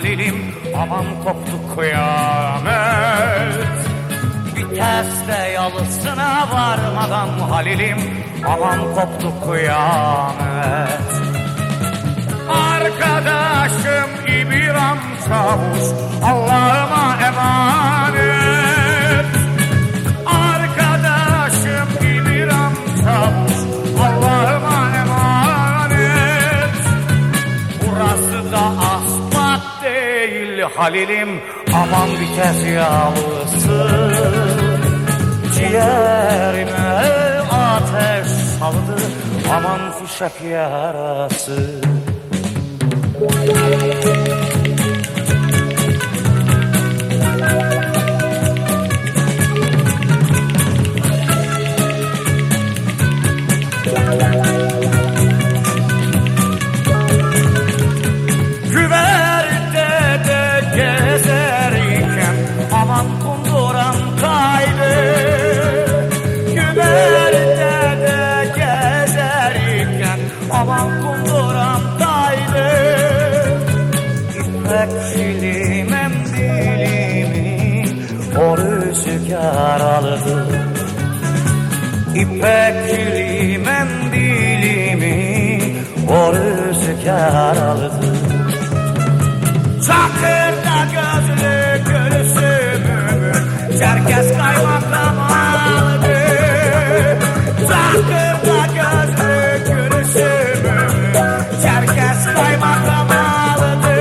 Halilim aman koptu kıyamet Viteste yalısına varmadan Halilim aman koptu kıyamet Arkadaşım İbiram Çavuş Allah'ıma emanet Halilim aman vites yağlısı Ciğerime ateş saldı aman fişek yarası. Güverte kunduram kaydı. Güverte de gezerken aman kunduram kaydı. İpekçili mendilimi o rüzgar aldı. İpekçili mendilimi o rüzgar gülüşümü Çerkez kaymakam aldı Çakırda gözlü gülüşümü Çerkez kaymakam aldı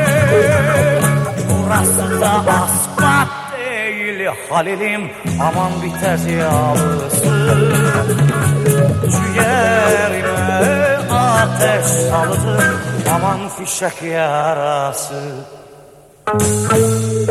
Burası da asfalt değil Halilim. Aman biter yağlısı Ciğerime ateş saldı aman fişek yarası. you.